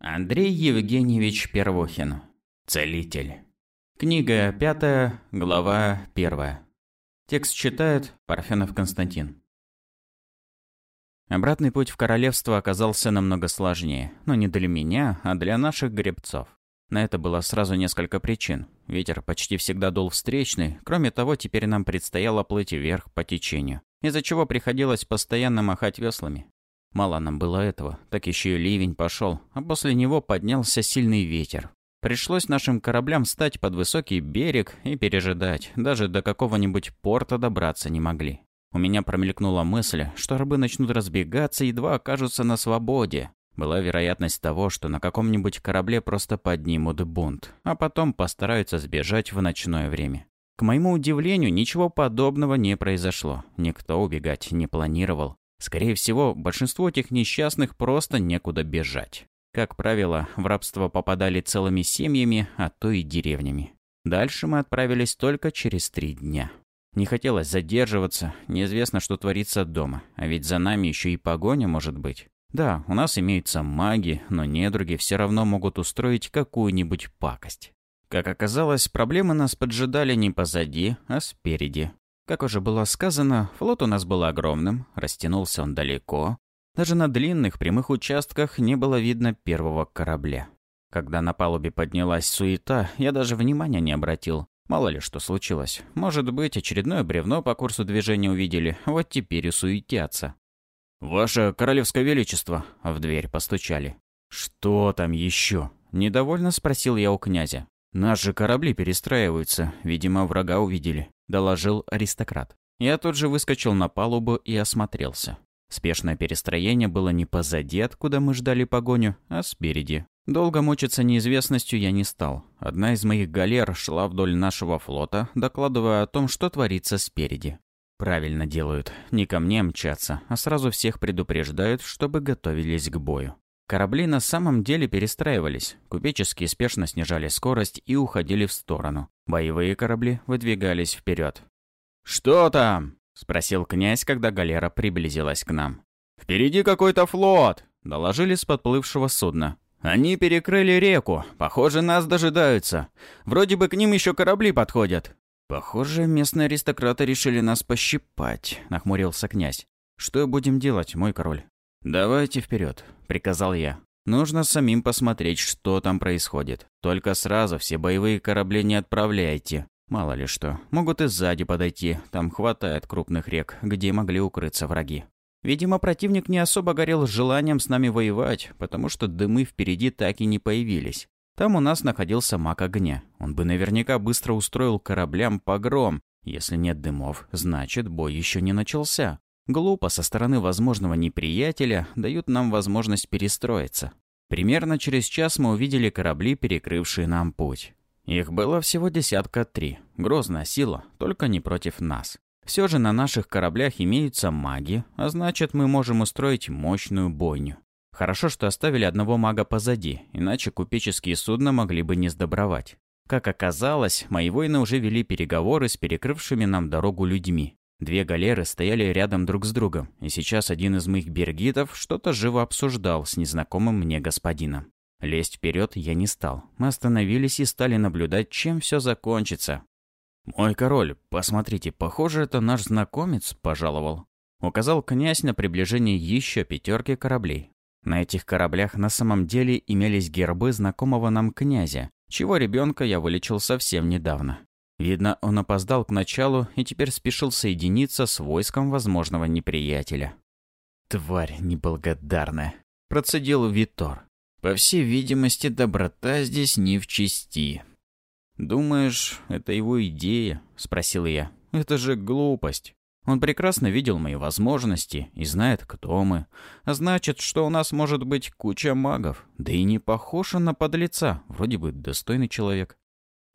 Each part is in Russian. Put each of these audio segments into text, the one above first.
Андрей Евгеньевич Первухин. Целитель. Книга пятая, глава первая. Текст читает Парфенов Константин. Обратный путь в королевство оказался намного сложнее, но не для меня, а для наших гребцов. На это было сразу несколько причин. Ветер почти всегда дул встречный, кроме того, теперь нам предстояло плыть вверх по течению, из-за чего приходилось постоянно махать веслами. Мало нам было этого, так еще и ливень пошел, а после него поднялся сильный ветер. Пришлось нашим кораблям встать под высокий берег и пережидать, даже до какого-нибудь порта добраться не могли. У меня промелькнула мысль, что рабы начнут разбегаться, едва окажутся на свободе. Была вероятность того, что на каком-нибудь корабле просто поднимут бунт, а потом постараются сбежать в ночное время. К моему удивлению, ничего подобного не произошло. Никто убегать не планировал. Скорее всего, большинству этих несчастных просто некуда бежать. Как правило, в рабство попадали целыми семьями, а то и деревнями. Дальше мы отправились только через три дня. Не хотелось задерживаться, неизвестно, что творится дома, а ведь за нами еще и погоня может быть. Да, у нас имеются маги, но недруги все равно могут устроить какую-нибудь пакость. Как оказалось, проблемы нас поджидали не позади, а спереди. Как уже было сказано, флот у нас был огромным, растянулся он далеко. Даже на длинных прямых участках не было видно первого корабля. Когда на палубе поднялась суета, я даже внимания не обратил. Мало ли что случилось. Может быть, очередное бревно по курсу движения увидели, вот теперь и суетятся. «Ваше Королевское Величество!» — в дверь постучали. «Что там еще?» — недовольно спросил я у князя. «Наши корабли перестраиваются. Видимо, врага увидели», — доложил аристократ. Я тут же выскочил на палубу и осмотрелся. Спешное перестроение было не позади, откуда мы ждали погоню, а спереди. Долго мучиться неизвестностью я не стал. Одна из моих галер шла вдоль нашего флота, докладывая о том, что творится спереди. Правильно делают. Не ко мне мчаться, а сразу всех предупреждают, чтобы готовились к бою. Корабли на самом деле перестраивались. Купеческие спешно снижали скорость и уходили в сторону. Боевые корабли выдвигались вперед. «Что там?» – спросил князь, когда галера приблизилась к нам. «Впереди какой-то флот!» – доложили с подплывшего судна. «Они перекрыли реку. Похоже, нас дожидаются. Вроде бы к ним еще корабли подходят». «Похоже, местные аристократы решили нас пощипать», – нахмурился князь. «Что будем делать, мой король?» «Давайте вперед», — приказал я. «Нужно самим посмотреть, что там происходит. Только сразу все боевые корабли не отправляйте. Мало ли что, могут и сзади подойти. Там хватает крупных рек, где могли укрыться враги». Видимо, противник не особо горел желанием с нами воевать, потому что дымы впереди так и не появились. Там у нас находился маг огня. Он бы наверняка быстро устроил кораблям погром. Если нет дымов, значит, бой еще не начался. Глупо со стороны возможного неприятеля дают нам возможность перестроиться. Примерно через час мы увидели корабли, перекрывшие нам путь. Их было всего десятка три. Грозная сила, только не против нас. Все же на наших кораблях имеются маги, а значит мы можем устроить мощную бойню. Хорошо, что оставили одного мага позади, иначе купеческие судна могли бы не сдобровать. Как оказалось, мои воины уже вели переговоры с перекрывшими нам дорогу людьми. Две галеры стояли рядом друг с другом, и сейчас один из моих бергитов что-то живо обсуждал с незнакомым мне господином. Лезть вперед я не стал. Мы остановились и стали наблюдать, чем все закончится. «Мой король, посмотрите, похоже, это наш знакомец пожаловал», указал князь на приближение еще пятерки кораблей. На этих кораблях на самом деле имелись гербы знакомого нам князя, чего ребенка я вылечил совсем недавно. Видно, он опоздал к началу и теперь спешил соединиться с войском возможного неприятеля. «Тварь неблагодарная!» – процедил Витор. «По всей видимости, доброта здесь не в чести». «Думаешь, это его идея?» – спросил я. «Это же глупость. Он прекрасно видел мои возможности и знает, кто мы. А значит, что у нас может быть куча магов. Да и не похож он на подлеца, вроде бы достойный человек.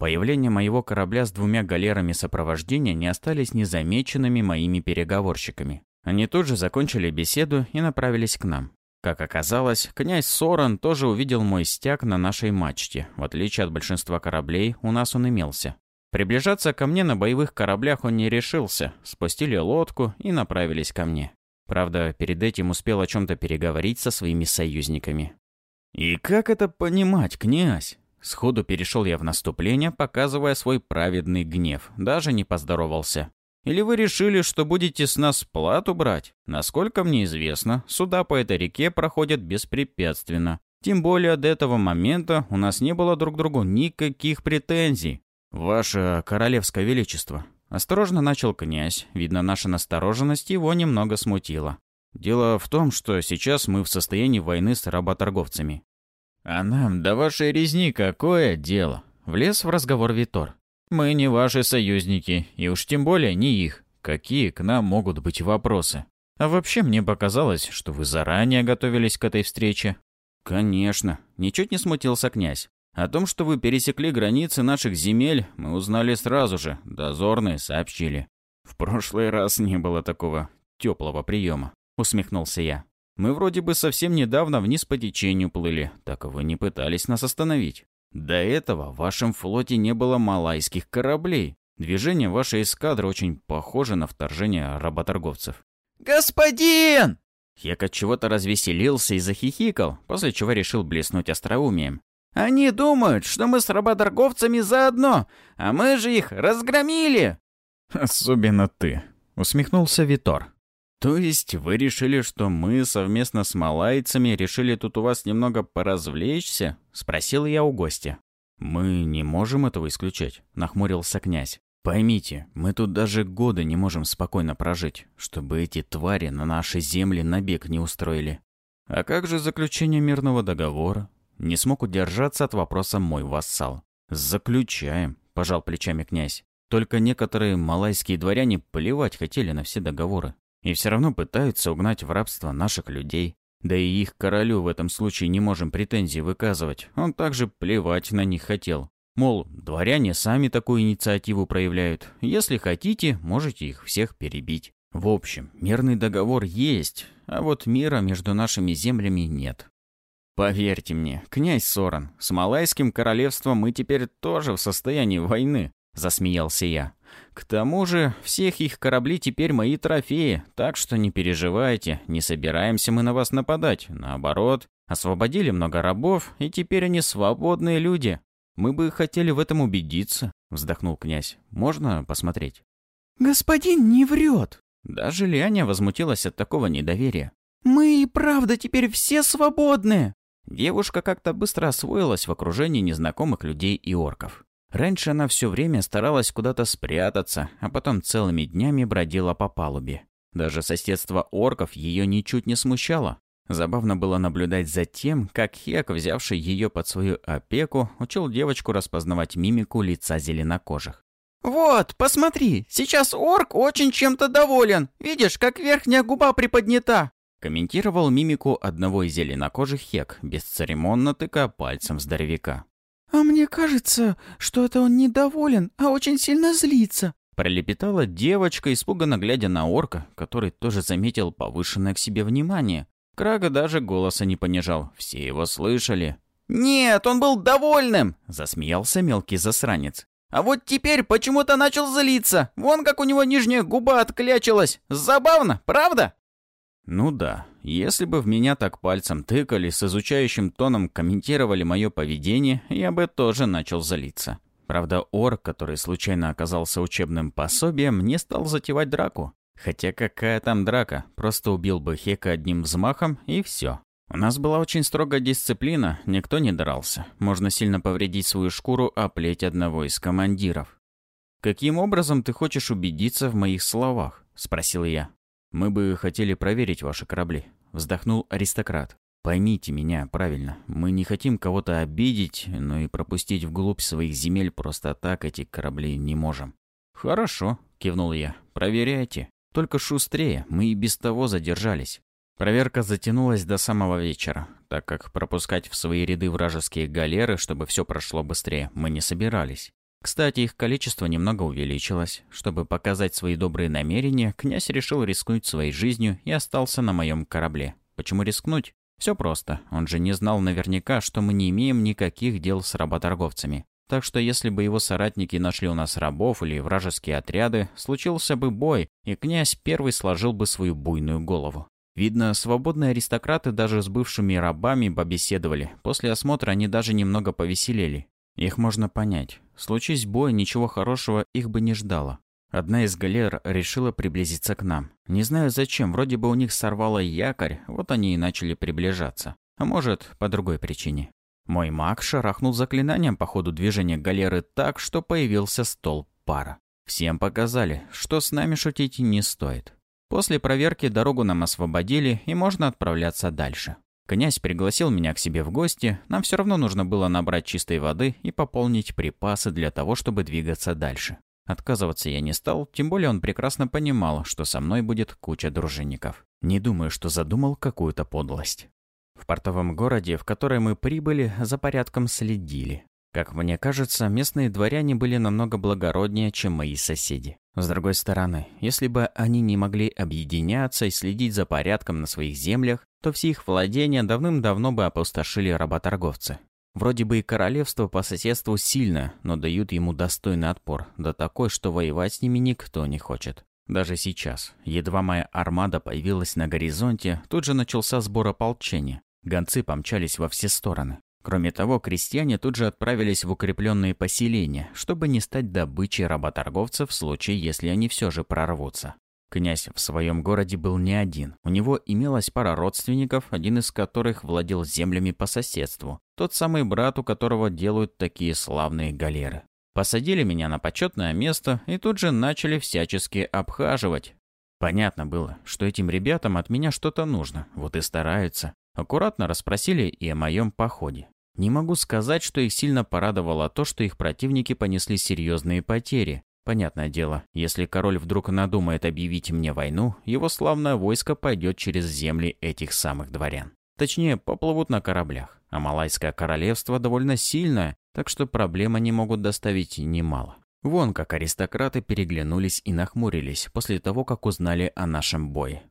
Появление моего корабля с двумя галерами сопровождения не остались незамеченными моими переговорщиками. Они тут же закончили беседу и направились к нам. Как оказалось, князь Соран тоже увидел мой стяг на нашей мачте. В отличие от большинства кораблей, у нас он имелся. Приближаться ко мне на боевых кораблях он не решился. Спустили лодку и направились ко мне. Правда, перед этим успел о чем-то переговорить со своими союзниками. «И как это понимать, князь?» Сходу перешел я в наступление, показывая свой праведный гнев. Даже не поздоровался. Или вы решили, что будете с нас плату брать? Насколько мне известно, суда по этой реке проходят беспрепятственно. Тем более до этого момента у нас не было друг к другу никаких претензий. Ваше королевское величество. Осторожно начал князь. Видно, наша настороженность его немного смутила. Дело в том, что сейчас мы в состоянии войны с работорговцами. А нам до вашей резни какое дело? Влез в разговор Витор. Мы не ваши союзники, и уж тем более не их. Какие к нам могут быть вопросы? А вообще мне показалось, что вы заранее готовились к этой встрече. Конечно, ничуть не смутился князь. О том, что вы пересекли границы наших земель, мы узнали сразу же, дозорные сообщили. В прошлый раз не было такого теплого приема, усмехнулся я. Мы вроде бы совсем недавно вниз по течению плыли, так вы не пытались нас остановить. До этого в вашем флоте не было малайских кораблей. Движение вашей эскадры очень похоже на вторжение работорговцев. «Господин!» Хек от чего-то развеселился и захихикал, после чего решил блеснуть остроумием. «Они думают, что мы с работорговцами заодно, а мы же их разгромили!» «Особенно ты», — усмехнулся Витор. «То есть вы решили, что мы совместно с малайцами решили тут у вас немного поразвлечься?» — спросил я у гостя. «Мы не можем этого исключать», — нахмурился князь. «Поймите, мы тут даже годы не можем спокойно прожить, чтобы эти твари на нашей земле набег не устроили. А как же заключение мирного договора?» Не смог удержаться от вопроса мой вассал. «Заключаем», — пожал плечами князь. Только некоторые малайские дворяне плевать хотели на все договоры. И все равно пытаются угнать в рабство наших людей. Да и их королю в этом случае не можем претензий выказывать. Он также плевать на них хотел. Мол, дворяне сами такую инициативу проявляют. Если хотите, можете их всех перебить. В общем, мирный договор есть, а вот мира между нашими землями нет. Поверьте мне, князь Соран, с Малайским королевством мы теперь тоже в состоянии войны, засмеялся я. К тому же, всех их корабли теперь мои трофеи, так что не переживайте, не собираемся мы на вас нападать. Наоборот, освободили много рабов, и теперь они свободные люди. Мы бы хотели в этом убедиться, вздохнул князь. Можно посмотреть? Господин не врет. Даже Лианя возмутилась от такого недоверия. Мы и правда теперь все свободны. Девушка как-то быстро освоилась в окружении незнакомых людей и орков. Раньше она все время старалась куда-то спрятаться, а потом целыми днями бродила по палубе. Даже соседство орков ее ничуть не смущало. Забавно было наблюдать за тем, как Хек, взявший ее под свою опеку, учил девочку распознавать мимику лица зеленокожих. «Вот, посмотри, сейчас орк очень чем-то доволен. Видишь, как верхняя губа приподнята?» Комментировал мимику одного из зеленокожих Хек, бесцеремонно тыкая пальцем здоровяка. «А мне кажется, что это он недоволен, а очень сильно злится», пролепетала девочка, испуганно глядя на орка, который тоже заметил повышенное к себе внимание. Крага даже голоса не понижал, все его слышали. «Нет, он был довольным!» — засмеялся мелкий засранец. «А вот теперь почему-то начал злиться. Вон как у него нижняя губа отклячилась. Забавно, правда?» Ну да, если бы в меня так пальцем тыкали, с изучающим тоном комментировали мое поведение, я бы тоже начал залиться. Правда, орк, который случайно оказался учебным пособием, не стал затевать драку. Хотя какая там драка, просто убил бы Хека одним взмахом и все. У нас была очень строгая дисциплина, никто не дрался. Можно сильно повредить свою шкуру, а плеть одного из командиров. «Каким образом ты хочешь убедиться в моих словах?» – спросил я. «Мы бы хотели проверить ваши корабли», — вздохнул аристократ. «Поймите меня правильно. Мы не хотим кого-то обидеть, но и пропустить вглубь своих земель просто так эти корабли не можем». «Хорошо», — кивнул я. «Проверяйте. Только шустрее, мы и без того задержались». Проверка затянулась до самого вечера, так как пропускать в свои ряды вражеские галеры, чтобы все прошло быстрее, мы не собирались. Кстати, их количество немного увеличилось. Чтобы показать свои добрые намерения, князь решил рискнуть своей жизнью и остался на моем корабле. Почему рискнуть? Все просто. Он же не знал наверняка, что мы не имеем никаких дел с работорговцами. Так что если бы его соратники нашли у нас рабов или вражеские отряды, случился бы бой, и князь первый сложил бы свою буйную голову. Видно, свободные аристократы даже с бывшими рабами побеседовали. После осмотра они даже немного повеселели. Их можно понять. Случись бой, ничего хорошего их бы не ждало. Одна из галер решила приблизиться к нам. Не знаю зачем, вроде бы у них сорвало якорь, вот они и начали приближаться. А может, по другой причине. Мой маг шарахнул заклинанием по ходу движения галеры так, что появился столб пара. Всем показали, что с нами шутить не стоит. После проверки дорогу нам освободили, и можно отправляться дальше. Князь пригласил меня к себе в гости, нам все равно нужно было набрать чистой воды и пополнить припасы для того, чтобы двигаться дальше. Отказываться я не стал, тем более он прекрасно понимал, что со мной будет куча дружинников. Не думаю, что задумал какую-то подлость. В портовом городе, в который мы прибыли, за порядком следили. Как мне кажется, местные дворяне были намного благороднее, чем мои соседи. С другой стороны, если бы они не могли объединяться и следить за порядком на своих землях, то все их владения давным-давно бы опустошили работорговцы. Вроде бы и королевство по соседству сильно, но дают ему достойный отпор, да такой, что воевать с ними никто не хочет. Даже сейчас, едва моя армада появилась на горизонте, тут же начался сбор ополчения. Гонцы помчались во все стороны. Кроме того, крестьяне тут же отправились в укрепленные поселения, чтобы не стать добычей работорговцев в случае, если они все же прорвутся. Князь в своем городе был не один. У него имелась пара родственников, один из которых владел землями по соседству. Тот самый брат, у которого делают такие славные галеры. Посадили меня на почетное место и тут же начали всячески обхаживать. Понятно было, что этим ребятам от меня что-то нужно, вот и стараются. Аккуратно расспросили и о моем походе. Не могу сказать, что их сильно порадовало то, что их противники понесли серьезные потери. Понятное дело, если король вдруг надумает объявить мне войну, его славное войско пойдет через земли этих самых дворян. Точнее, поплывут на кораблях. А Малайское королевство довольно сильное, так что проблем они могут доставить немало. Вон как аристократы переглянулись и нахмурились после того, как узнали о нашем бое.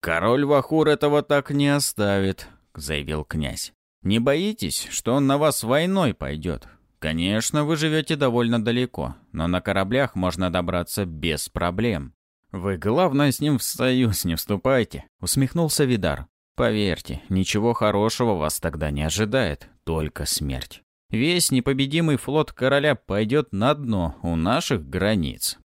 «Король Вахур этого так не оставит», — заявил князь. Не боитесь, что он на вас войной пойдет? Конечно, вы живете довольно далеко, но на кораблях можно добраться без проблем. Вы, главное, с ним в союз не вступайте, усмехнулся Видар. Поверьте, ничего хорошего вас тогда не ожидает, только смерть. Весь непобедимый флот короля пойдет на дно у наших границ.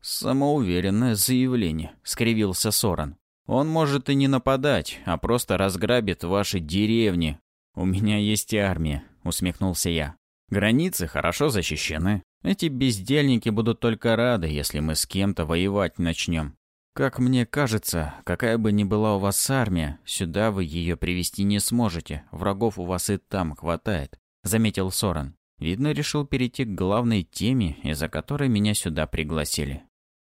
Самоуверенное заявление, скривился Соран. Он может и не нападать, а просто разграбит ваши деревни, «У меня есть и армия», — усмехнулся я. «Границы хорошо защищены. Эти бездельники будут только рады, если мы с кем-то воевать начнем. Как мне кажется, какая бы ни была у вас армия, сюда вы ее привести не сможете. Врагов у вас и там хватает», — заметил Соран. Видно, решил перейти к главной теме, из-за которой меня сюда пригласили.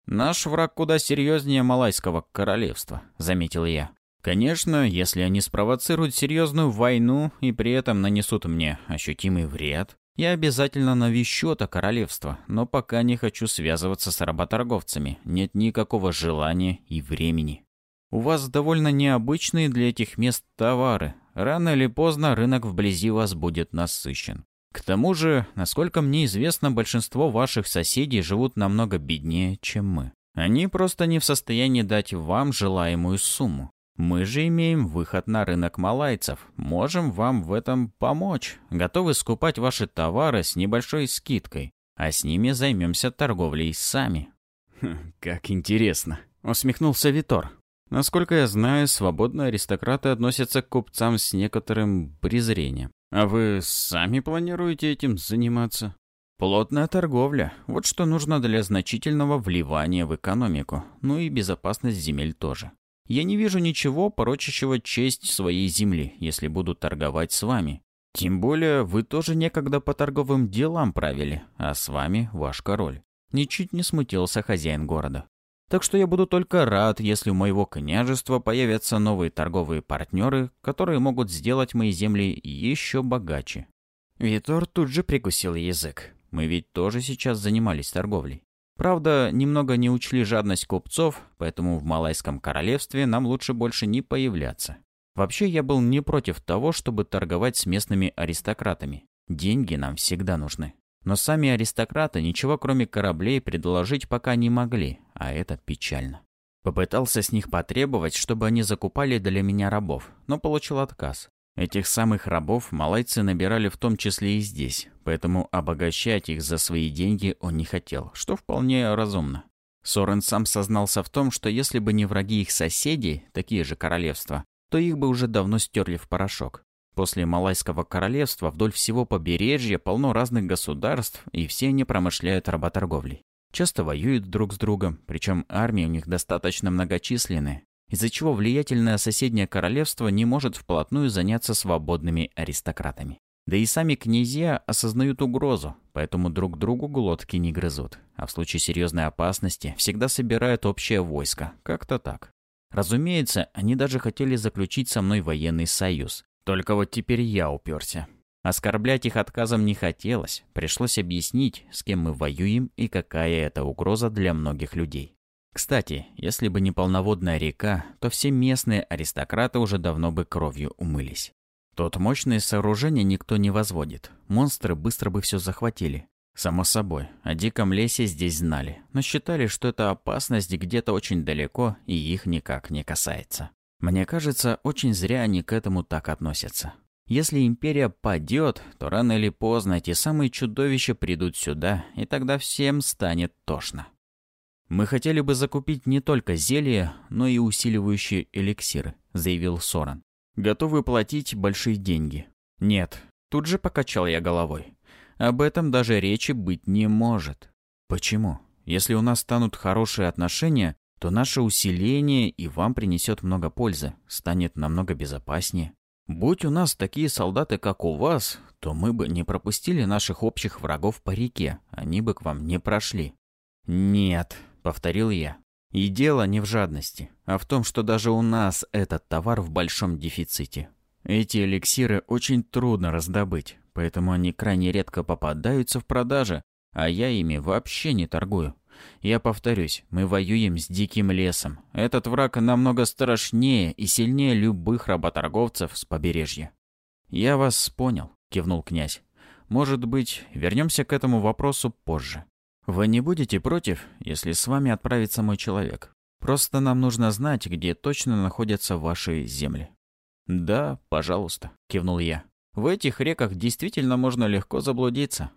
«Наш враг куда серьезнее Малайского королевства», — заметил я. Конечно, если они спровоцируют серьезную войну и при этом нанесут мне ощутимый вред, я обязательно навещу это королевство, но пока не хочу связываться с работорговцами, нет никакого желания и времени. У вас довольно необычные для этих мест товары. Рано или поздно рынок вблизи вас будет насыщен. К тому же, насколько мне известно, большинство ваших соседей живут намного беднее, чем мы. Они просто не в состоянии дать вам желаемую сумму. Мы же имеем выход на рынок малайцев. Можем вам в этом помочь. Готовы скупать ваши товары с небольшой скидкой. А с ними займемся торговлей сами. Хм, как интересно. Усмехнулся Витор. Насколько я знаю, свободные аристократы относятся к купцам с некоторым презрением. А вы сами планируете этим заниматься? Плотная торговля. Вот что нужно для значительного вливания в экономику. Ну и безопасность земель тоже. Я не вижу ничего, порочащего честь своей земли, если буду торговать с вами. Тем более, вы тоже некогда по торговым делам правили, а с вами ваш король. Ничуть не смутился хозяин города. Так что я буду только рад, если у моего княжества появятся новые торговые партнеры, которые могут сделать мои земли еще богаче. Витор тут же прикусил язык. Мы ведь тоже сейчас занимались торговлей. Правда, немного не учли жадность купцов, поэтому в Малайском королевстве нам лучше больше не появляться. Вообще, я был не против того, чтобы торговать с местными аристократами. Деньги нам всегда нужны. Но сами аристократы ничего кроме кораблей предложить пока не могли, а это печально. Попытался с них потребовать, чтобы они закупали для меня рабов, но получил отказ. Этих самых рабов малайцы набирали в том числе и здесь, поэтому обогащать их за свои деньги он не хотел, что вполне разумно. Сорен сам сознался в том, что если бы не враги их соседей, такие же королевства, то их бы уже давно стерли в порошок. После Малайского королевства вдоль всего побережья полно разных государств, и все они промышляют работорговлей. Часто воюют друг с другом, причем армии у них достаточно многочисленные, из-за чего влиятельное соседнее королевство не может вплотную заняться свободными аристократами. Да и сами князья осознают угрозу, поэтому друг другу глотки не грызут, а в случае серьезной опасности всегда собирают общее войско, как-то так. Разумеется, они даже хотели заключить со мной военный союз, только вот теперь я уперся. Оскорблять их отказом не хотелось, пришлось объяснить, с кем мы воюем и какая это угроза для многих людей. Кстати, если бы не полноводная река, то все местные аристократы уже давно бы кровью умылись. Тот мощное сооружение никто не возводит. Монстры быстро бы все захватили. Само собой, о диком лесе здесь знали, но считали, что эта опасность где-то очень далеко и их никак не касается. Мне кажется, очень зря они к этому так относятся. Если империя падет, то рано или поздно эти самые чудовища придут сюда, и тогда всем станет тошно. «Мы хотели бы закупить не только зелья, но и усиливающие эликсиры», — заявил Соран. «Готовы платить большие деньги». «Нет», — тут же покачал я головой. «Об этом даже речи быть не может». «Почему? Если у нас станут хорошие отношения, то наше усиление и вам принесет много пользы, станет намного безопаснее. Будь у нас такие солдаты, как у вас, то мы бы не пропустили наших общих врагов по реке, они бы к вам не прошли. Нет, повторил я. И дело не в жадности, а в том, что даже у нас этот товар в большом дефиците. Эти эликсиры очень трудно раздобыть, поэтому они крайне редко попадаются в продаже, а я ими вообще не торгую. Я повторюсь, мы воюем с диким лесом. Этот враг намного страшнее и сильнее любых работорговцев с побережья. Я вас понял, кивнул князь. Может быть, вернемся к этому вопросу позже. Вы не будете против, если с вами отправится мой человек? Просто нам нужно знать, где точно находятся ваши земли. Да, пожалуйста, кивнул я. В этих реках действительно можно легко заблудиться.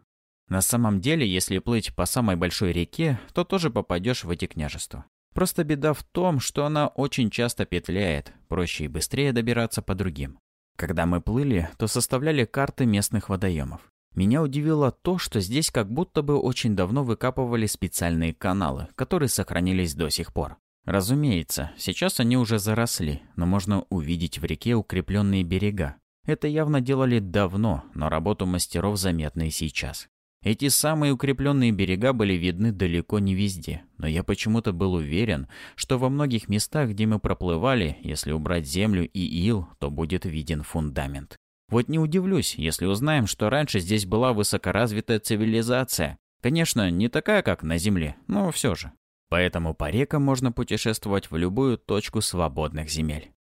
На самом деле, если плыть по самой большой реке, то тоже попадешь в эти княжества. Просто беда в том, что она очень часто петляет, проще и быстрее добираться по другим. Когда мы плыли, то составляли карты местных водоемов. Меня удивило то, что здесь как будто бы очень давно выкапывали специальные каналы, которые сохранились до сих пор. Разумеется, сейчас они уже заросли, но можно увидеть в реке укрепленные берега. Это явно делали давно, но работу мастеров заметна и сейчас. Эти самые укрепленные берега были видны далеко не везде, но я почему-то был уверен, что во многих местах, где мы проплывали, если убрать землю и ил, то будет виден фундамент. Вот не удивлюсь, если узнаем, что раньше здесь была высокоразвитая цивилизация. Конечно, не такая, как на Земле, но все же. Поэтому по рекам можно путешествовать в любую точку свободных земель.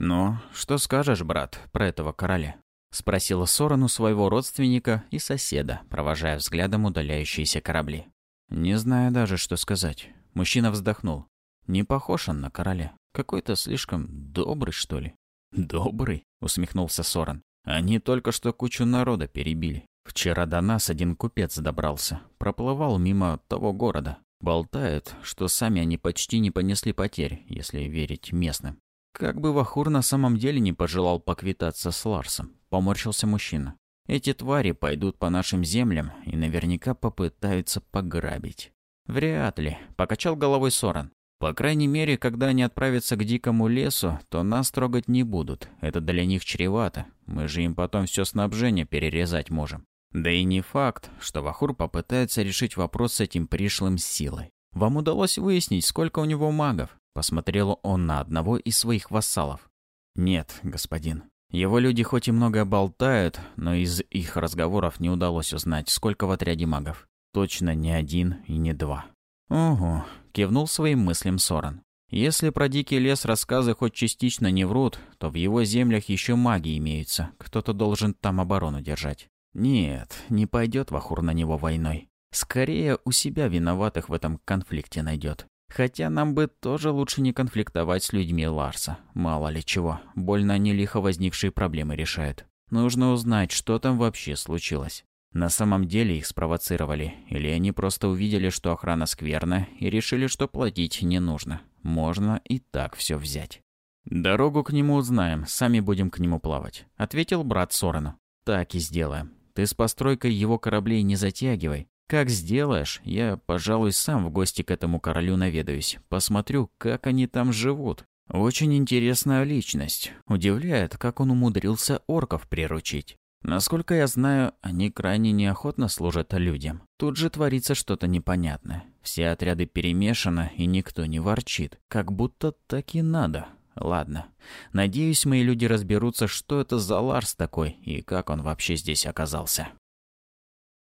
«Ну, что скажешь, брат, про этого короля?» Спросила Сорану своего родственника и соседа, провожая взглядом удаляющиеся корабли. «Не знаю даже, что сказать». Мужчина вздохнул. «Не похож он на короля. Какой-то слишком добрый, что ли?» «Добрый?» — усмехнулся Соран. «Они только что кучу народа перебили. Вчера до нас один купец добрался. Проплывал мимо того города. Болтает, что сами они почти не понесли потерь, если верить местным. Как бы Вахур на самом деле не пожелал поквитаться с Ларсом, поморщился мужчина. Эти твари пойдут по нашим землям и наверняка попытаются пограбить. Вряд ли, покачал головой Соран. По крайней мере, когда они отправятся к дикому лесу, то нас трогать не будут. Это для них чревато. Мы же им потом все снабжение перерезать можем. Да и не факт, что Вахур попытается решить вопрос с этим пришлым силой. Вам удалось выяснить, сколько у него магов? Посмотрел он на одного из своих вассалов. «Нет, господин. Его люди хоть и много болтают, но из их разговоров не удалось узнать, сколько в отряде магов. Точно не один и не два». «Ого», — кивнул своим мыслям Соран. «Если про дикий лес рассказы хоть частично не врут, то в его землях еще маги имеются. Кто-то должен там оборону держать. Нет, не пойдет Вахур на него войной. Скорее, у себя виноватых в этом конфликте найдет. Хотя нам бы тоже лучше не конфликтовать с людьми Ларса. Мало ли чего, больно они лихо возникшие проблемы решают. Нужно узнать, что там вообще случилось. На самом деле их спровоцировали, или они просто увидели, что охрана скверна, и решили, что платить не нужно. Можно и так все взять. «Дорогу к нему узнаем, сами будем к нему плавать», — ответил брат Сорену. «Так и сделаем. Ты с постройкой его кораблей не затягивай. Как сделаешь, я, пожалуй, сам в гости к этому королю наведаюсь. Посмотрю, как они там живут. Очень интересная личность. Удивляет, как он умудрился орков приручить. Насколько я знаю, они крайне неохотно служат людям. Тут же творится что-то непонятное. Все отряды перемешаны, и никто не ворчит. Как будто так и надо. Ладно. Надеюсь, мои люди разберутся, что это за Ларс такой, и как он вообще здесь оказался.